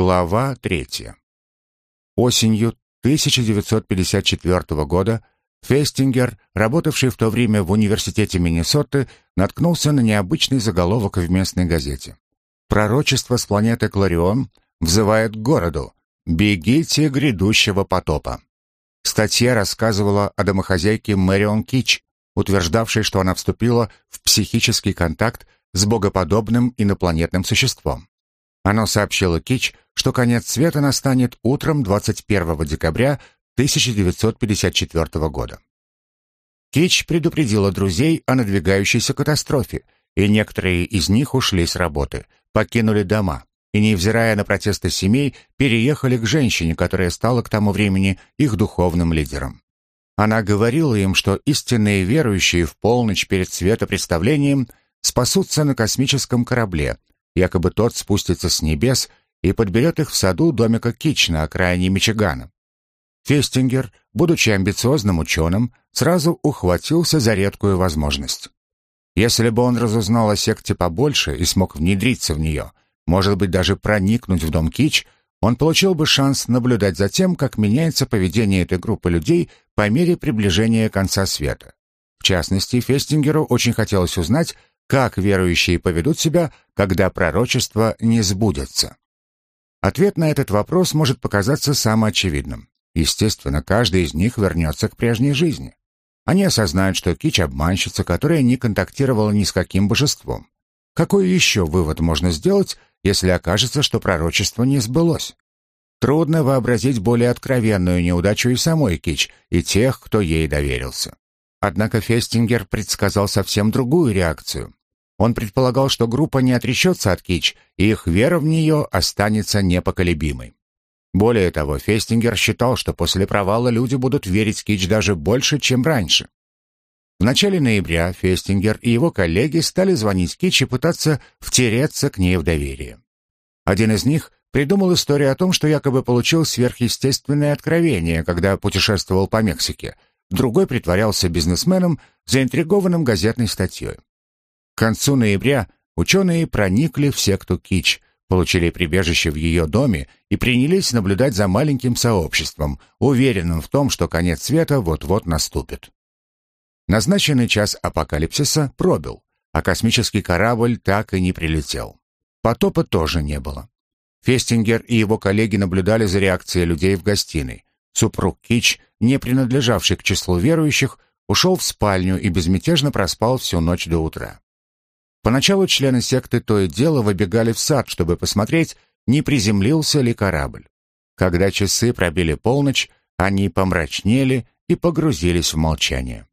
Глава третья. Осенью 1954 года Фестингер, работавший в то время в университете Миннесоты, наткнулся на необычный заголовок в местной газете. Пророчество с планеты Кларион взывает к городу «Бегите грядущего потопа». Статья рассказывала о домохозяйке Мэрион Кич, утверждавшей, что она вступила в психический контакт с богоподобным инопланетным существом. Оно сообщило Кич, что конец света настанет утром 21 декабря 1954 года. Кич предупредила друзей о надвигающейся катастрофе, и некоторые из них ушли с работы, покинули дома и, невзирая на протесты семей, переехали к женщине, которая стала к тому времени их духовным лидером. Она говорила им, что истинные верующие в полночь перед светопредставлением спасутся на космическом корабле – Якобы тот спустится с небес и подберет их в саду домика Кич на окраине Мичигана. Фестингер, будучи амбициозным ученым, сразу ухватился за редкую возможность. Если бы он разузнал о секте побольше и смог внедриться в нее, может быть, даже проникнуть в дом Кич, он получил бы шанс наблюдать за тем, как меняется поведение этой группы людей по мере приближения конца света. В частности, Фестингеру очень хотелось узнать, как верующие поведут себя, когда пророчества не сбудется? Ответ на этот вопрос может показаться самоочевидным. Естественно, каждый из них вернется к прежней жизни. Они осознают, что Кич — обманщица, которая не контактировала ни с каким божеством. Какой еще вывод можно сделать, если окажется, что пророчество не сбылось? Трудно вообразить более откровенную неудачу и самой Кич, и тех, кто ей доверился. Однако Фестингер предсказал совсем другую реакцию. Он предполагал, что группа не отречется от Кич, и их вера в нее останется непоколебимой. Более того, Фестингер считал, что после провала люди будут верить Кич даже больше, чем раньше. В начале ноября Фестингер и его коллеги стали звонить Кич и пытаться втереться к ней в доверие. Один из них придумал историю о том, что якобы получил сверхъестественное откровение, когда путешествовал по Мексике. Другой притворялся бизнесменом, заинтригованным газетной статьей. Концу ноября ученые проникли в секту Кич, получили прибежище в ее доме и принялись наблюдать за маленьким сообществом, уверенным в том, что конец света вот-вот наступит. Назначенный час апокалипсиса пробил, а космический корабль так и не прилетел. Потопа тоже не было. Фестингер и его коллеги наблюдали за реакцией людей в гостиной. Супруг Кич, не принадлежавший к числу верующих, ушел в спальню и безмятежно проспал всю ночь до утра. Поначалу члены секты то и дело выбегали в сад, чтобы посмотреть, не приземлился ли корабль. Когда часы пробили полночь, они помрачнели и погрузились в молчание.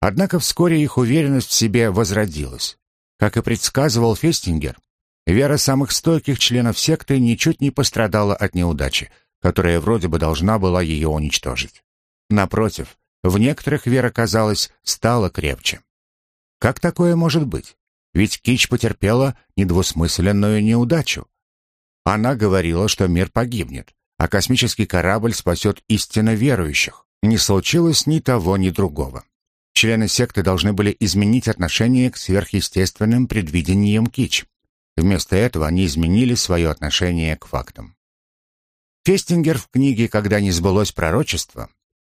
Однако вскоре их уверенность в себе возродилась. Как и предсказывал Фестингер, вера самых стойких членов секты ничуть не пострадала от неудачи, которая вроде бы должна была ее уничтожить. Напротив, в некоторых вера, казалось, стала крепче. Как такое может быть? Ведь Кич потерпела недвусмысленную неудачу. Она говорила, что мир погибнет, а космический корабль спасет истинно верующих. Не случилось ни того, ни другого. Члены секты должны были изменить отношение к сверхъестественным предвидениям Кич. Вместо этого они изменили свое отношение к фактам. Фестингер в книге «Когда не сбылось пророчество»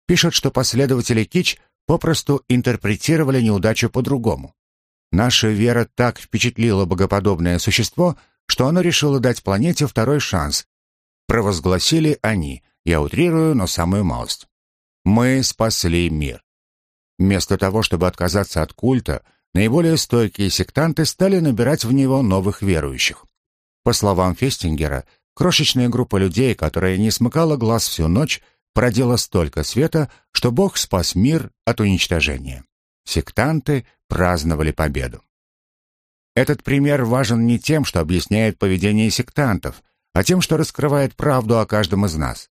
пишет, что последователи Кич попросту интерпретировали неудачу по-другому. Наша вера так впечатлила богоподобное существо, что оно решило дать планете второй шанс. Провозгласили они, я утрирую, но самую малость. Мы спасли мир. Вместо того, чтобы отказаться от культа, наиболее стойкие сектанты стали набирать в него новых верующих. По словам Фестингера, крошечная группа людей, которая не смыкала глаз всю ночь, породила столько света, что Бог спас мир от уничтожения. Сектанты праздновали победу. Этот пример важен не тем, что объясняет поведение сектантов, а тем, что раскрывает правду о каждом из нас.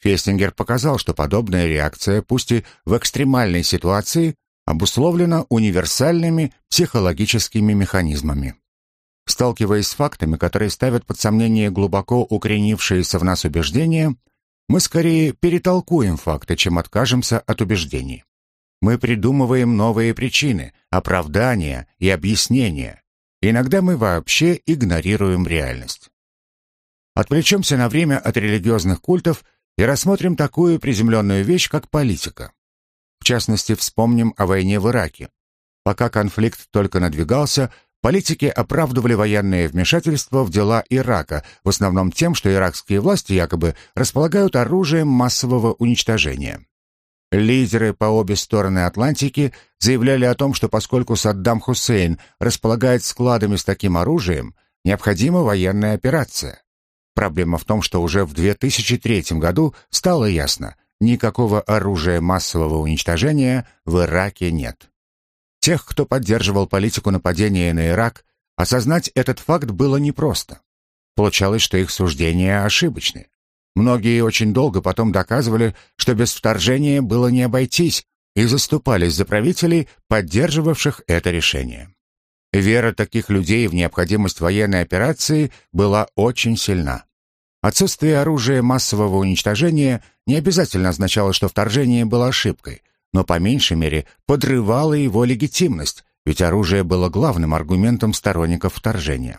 Фестингер показал, что подобная реакция, пусть и в экстремальной ситуации, обусловлена универсальными психологическими механизмами. Сталкиваясь с фактами, которые ставят под сомнение глубоко укоренившиеся в нас убеждения, мы скорее перетолкуем факты, чем откажемся от убеждений. Мы придумываем новые причины, оправдания и объяснения. Иногда мы вообще игнорируем реальность. отвлечемся на время от религиозных культов и рассмотрим такую приземленную вещь, как политика. В частности, вспомним о войне в Ираке. Пока конфликт только надвигался, политики оправдывали военное вмешательство в дела Ирака, в основном тем, что иракские власти якобы располагают оружием массового уничтожения. Лидеры по обе стороны Атлантики заявляли о том, что поскольку Саддам Хусейн располагает складами с таким оружием, необходима военная операция. Проблема в том, что уже в 2003 году стало ясно, никакого оружия массового уничтожения в Ираке нет. Тех, кто поддерживал политику нападения на Ирак, осознать этот факт было непросто. Получалось, что их суждения ошибочны. Многие очень долго потом доказывали, что без вторжения было не обойтись, и заступались за правителей, поддерживавших это решение. Вера таких людей в необходимость военной операции была очень сильна. Отсутствие оружия массового уничтожения не обязательно означало, что вторжение было ошибкой, но по меньшей мере подрывало его легитимность, ведь оружие было главным аргументом сторонников вторжения.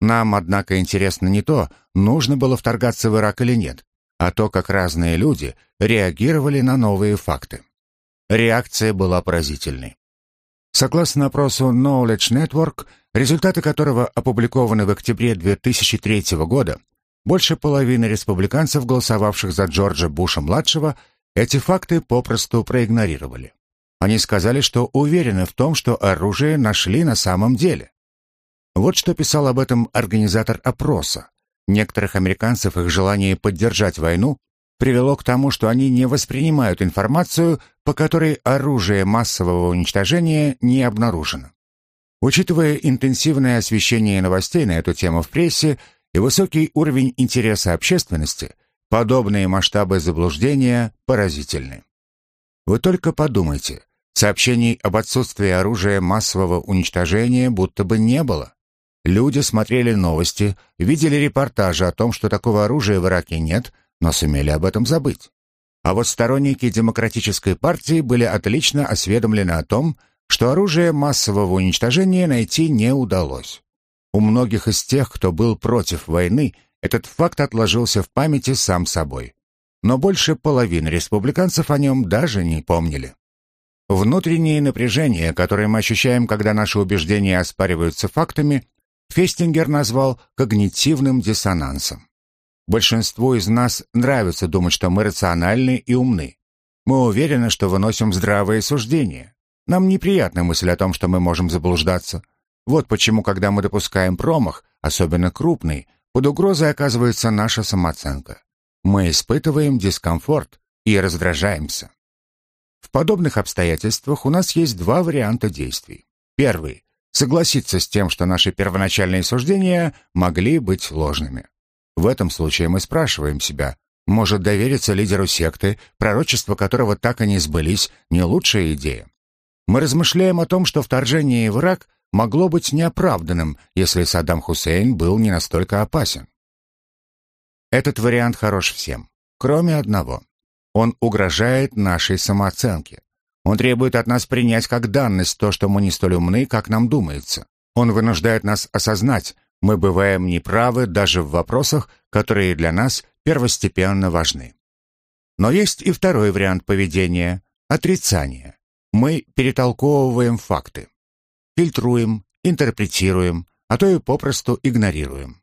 Нам, однако, интересно не то, нужно было вторгаться в Ирак или нет, а то, как разные люди реагировали на новые факты. Реакция была поразительной. Согласно опросу Knowledge Network, результаты которого опубликованы в октябре 2003 года, больше половины республиканцев, голосовавших за Джорджа Буша-младшего, эти факты попросту проигнорировали. Они сказали, что уверены в том, что оружие нашли на самом деле. Вот что писал об этом организатор опроса. Некоторых американцев их желание поддержать войну привело к тому, что они не воспринимают информацию, по которой оружие массового уничтожения не обнаружено. Учитывая интенсивное освещение новостей на эту тему в прессе и высокий уровень интереса общественности, подобные масштабы заблуждения поразительны. Вы только подумайте, сообщений об отсутствии оружия массового уничтожения будто бы не было. Люди смотрели новости, видели репортажи о том, что такого оружия в Ираке нет, но сумели об этом забыть. А вот сторонники демократической партии были отлично осведомлены о том, что оружие массового уничтожения найти не удалось. У многих из тех, кто был против войны, этот факт отложился в памяти сам собой. Но больше половины республиканцев о нем даже не помнили. Внутреннее напряжение, которое мы ощущаем, когда наши убеждения оспариваются фактами, Фестингер назвал когнитивным диссонансом. Большинству из нас нравится думать, что мы рациональны и умны. Мы уверены, что выносим здравые суждения. Нам неприятна мысль о том, что мы можем заблуждаться. Вот почему, когда мы допускаем промах, особенно крупный, под угрозой оказывается наша самооценка. Мы испытываем дискомфорт и раздражаемся. В подобных обстоятельствах у нас есть два варианта действий. Первый согласиться с тем, что наши первоначальные суждения могли быть ложными. В этом случае мы спрашиваем себя, может довериться лидеру секты, пророчества которого так и не сбылись, не лучшая идея. Мы размышляем о том, что вторжение в Ирак могло быть неоправданным, если Саддам Хусейн был не настолько опасен. Этот вариант хорош всем, кроме одного. Он угрожает нашей самооценке. Он требует от нас принять как данность то, что мы не столь умны, как нам думается. Он вынуждает нас осознать, мы бываем неправы даже в вопросах, которые для нас первостепенно важны. Но есть и второй вариант поведения – отрицание. Мы перетолковываем факты. Фильтруем, интерпретируем, а то и попросту игнорируем.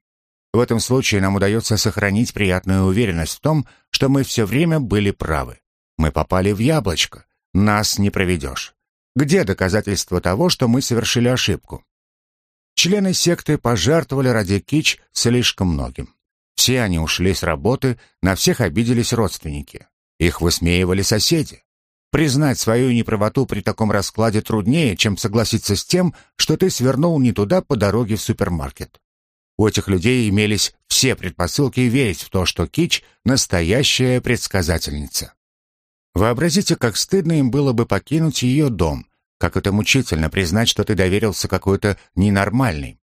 В этом случае нам удается сохранить приятную уверенность в том, что мы все время были правы. Мы попали в яблочко, нас не проведешь. Где доказательства того, что мы совершили ошибку? Члены секты пожертвовали ради кич слишком многим. Все они ушли с работы, на всех обиделись родственники. Их высмеивали соседи. Признать свою неправоту при таком раскладе труднее, чем согласиться с тем, что ты свернул не туда по дороге в супермаркет. У этих людей имелись все предпосылки верить в то, что Кич — настоящая предсказательница. Вообразите, как стыдно им было бы покинуть ее дом, как это мучительно признать, что ты доверился какой-то ненормальный.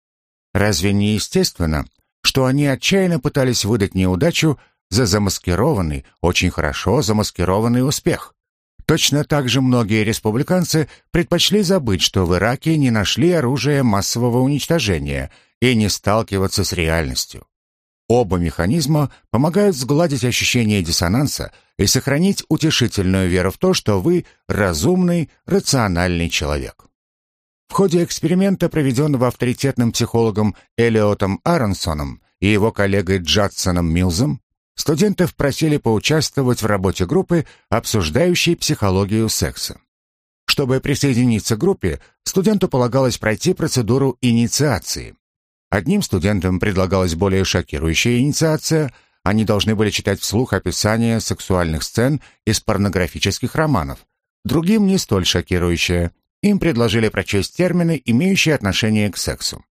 Разве не естественно, что они отчаянно пытались выдать неудачу за замаскированный, очень хорошо замаскированный успех? Точно так же многие республиканцы предпочли забыть, что в Ираке не нашли оружие массового уничтожения и не сталкиваться с реальностью. Оба механизма помогают сгладить ощущение диссонанса и сохранить утешительную веру в то, что вы разумный, рациональный человек. В ходе эксперимента, проведенного авторитетным психологом Элиотом Аронсоном и его коллегой Джадсоном Милзом, студентов просили поучаствовать в работе группы, обсуждающей психологию секса. Чтобы присоединиться к группе, студенту полагалось пройти процедуру инициации. Одним студентам предлагалась более шокирующая инициация, они должны были читать вслух описание сексуальных сцен из порнографических романов. Другим не столь шокирующая – им предложили прочесть термины, имеющие отношение к сексу.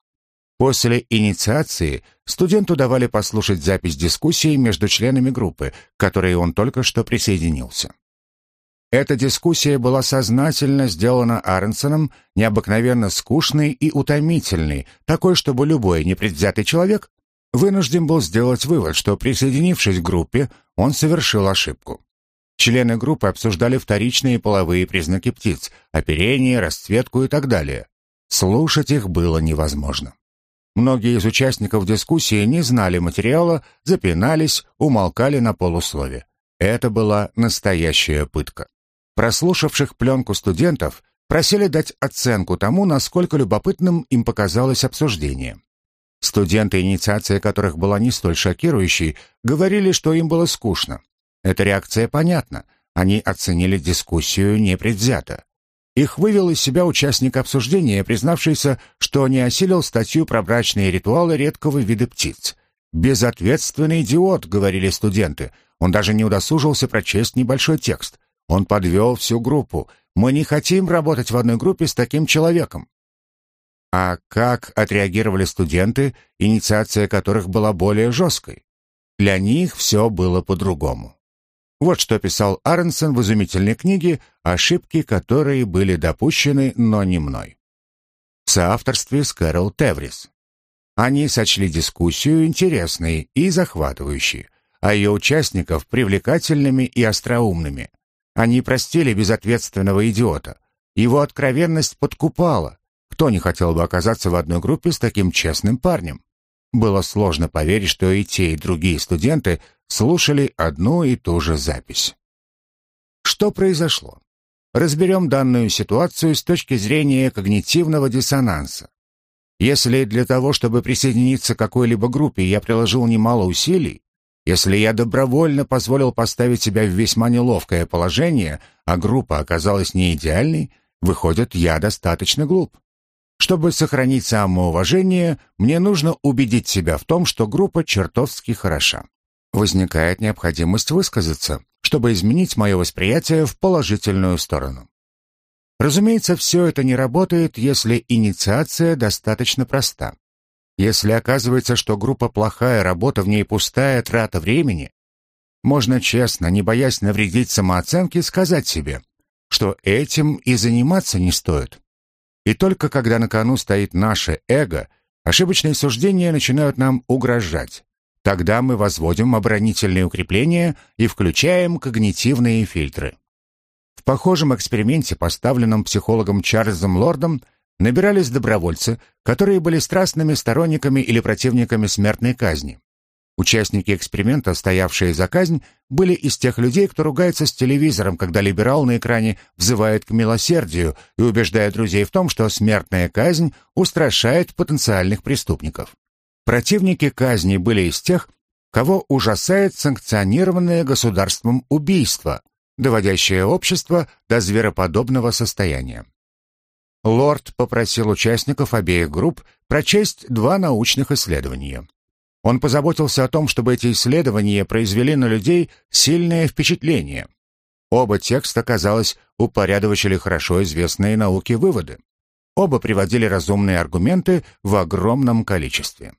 После инициации студенту давали послушать запись дискуссии между членами группы, к которой он только что присоединился. Эта дискуссия была сознательно сделана Аренсоном, необыкновенно скучной и утомительной, такой, чтобы любой непредвзятый человек вынужден был сделать вывод, что, присоединившись к группе, он совершил ошибку. Члены группы обсуждали вторичные половые признаки птиц, оперение, расцветку и так далее. Слушать их было невозможно. Многие из участников дискуссии не знали материала, запинались, умолкали на полуслове. Это была настоящая пытка. Прослушавших пленку студентов просили дать оценку тому, насколько любопытным им показалось обсуждение. Студенты, инициация которых была не столь шокирующей, говорили, что им было скучно. Эта реакция понятна. Они оценили дискуссию непредвзято. Их вывел из себя участник обсуждения, признавшийся, что не осилил статью про брачные ритуалы редкого вида птиц. «Безответственный идиот», — говорили студенты. Он даже не удосужился прочесть небольшой текст. Он подвел всю группу. «Мы не хотим работать в одной группе с таким человеком». А как отреагировали студенты, инициация которых была более жесткой? Для них все было по-другому. Вот что писал Арнсон в изумительной книге «Ошибки, которые были допущены, но не мной». В соавторстве с Кэрол Теврис. Они сочли дискуссию интересной и захватывающей, а ее участников привлекательными и остроумными. Они простили безответственного идиота. Его откровенность подкупала. Кто не хотел бы оказаться в одной группе с таким честным парнем? Было сложно поверить, что и те, и другие студенты слушали одну и ту же запись. Что произошло? Разберем данную ситуацию с точки зрения когнитивного диссонанса. Если для того, чтобы присоединиться к какой-либо группе, я приложил немало усилий, если я добровольно позволил поставить себя в весьма неловкое положение, а группа оказалась не идеальной, выходит, я достаточно глуп. Чтобы сохранить самоуважение, мне нужно убедить себя в том, что группа чертовски хороша. Возникает необходимость высказаться, чтобы изменить мое восприятие в положительную сторону. Разумеется, все это не работает, если инициация достаточно проста. Если оказывается, что группа плохая, работа в ней пустая, трата времени, можно честно, не боясь навредить самооценке, сказать себе, что этим и заниматься не стоит. И только когда на кону стоит наше эго, ошибочные суждения начинают нам угрожать. Тогда мы возводим оборонительные укрепления и включаем когнитивные фильтры. В похожем эксперименте, поставленном психологом Чарльзом Лордом, набирались добровольцы, которые были страстными сторонниками или противниками смертной казни. Участники эксперимента, стоявшие за казнь, были из тех людей, кто ругается с телевизором, когда либерал на экране взывает к милосердию и убеждает друзей в том, что смертная казнь устрашает потенциальных преступников. Противники казни были из тех, кого ужасает санкционированное государством убийство, доводящее общество до звероподобного состояния. Лорд попросил участников обеих групп прочесть два научных исследования. Он позаботился о том, чтобы эти исследования произвели на людей сильное впечатление. Оба текста, казалось, упорядочили хорошо известные науке выводы. Оба приводили разумные аргументы в огромном количестве.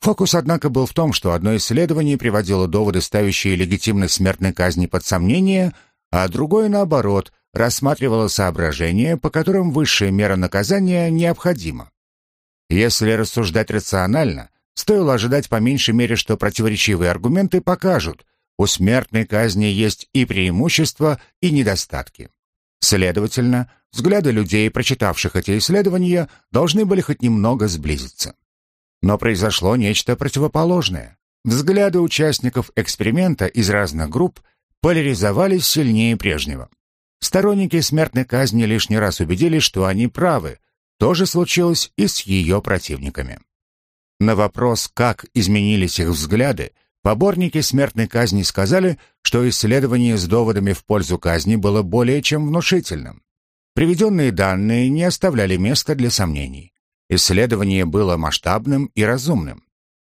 Фокус, однако, был в том, что одно исследование приводило доводы, ставящие легитимность смертной казни под сомнение, а другое, наоборот, рассматривало соображения, по которым высшая мера наказания необходима. Если рассуждать рационально, Стоило ожидать по меньшей мере, что противоречивые аргументы покажут, у смертной казни есть и преимущества, и недостатки. Следовательно, взгляды людей, прочитавших эти исследования, должны были хоть немного сблизиться. Но произошло нечто противоположное. взгляды участников эксперимента из разных групп поляризовались сильнее прежнего. Сторонники смертной казни лишний раз убедились, что они правы. То же случилось и с ее противниками. На вопрос, как изменились их взгляды, поборники смертной казни сказали, что исследование с доводами в пользу казни было более чем внушительным. Приведенные данные не оставляли места для сомнений. Исследование было масштабным и разумным.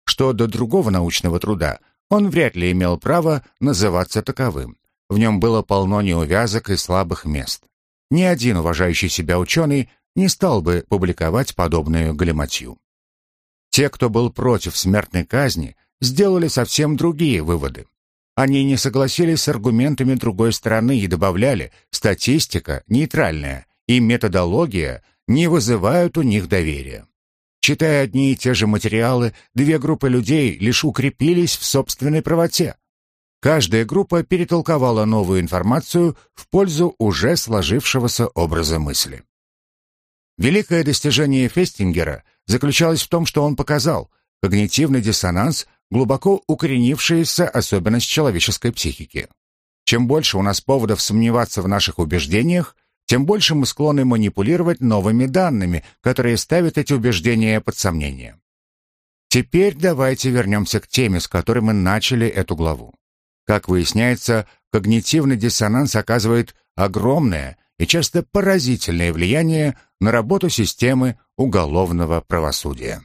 Что до другого научного труда, он вряд ли имел право называться таковым. В нем было полно неувязок и слабых мест. Ни один уважающий себя ученый не стал бы публиковать подобную галиматью. Те, кто был против смертной казни, сделали совсем другие выводы. Они не согласились с аргументами другой стороны и добавляли, статистика нейтральная и методология не вызывают у них доверия. Читая одни и те же материалы, две группы людей лишь укрепились в собственной правоте. Каждая группа перетолковала новую информацию в пользу уже сложившегося образа мысли. Великое достижение Фестингера заключалось в том, что он показал, когнитивный диссонанс – глубоко укоренившаяся особенность человеческой психики. Чем больше у нас поводов сомневаться в наших убеждениях, тем больше мы склонны манипулировать новыми данными, которые ставят эти убеждения под сомнение. Теперь давайте вернемся к теме, с которой мы начали эту главу. Как выясняется, когнитивный диссонанс оказывает огромное и часто поразительное влияние на работу системы уголовного правосудия.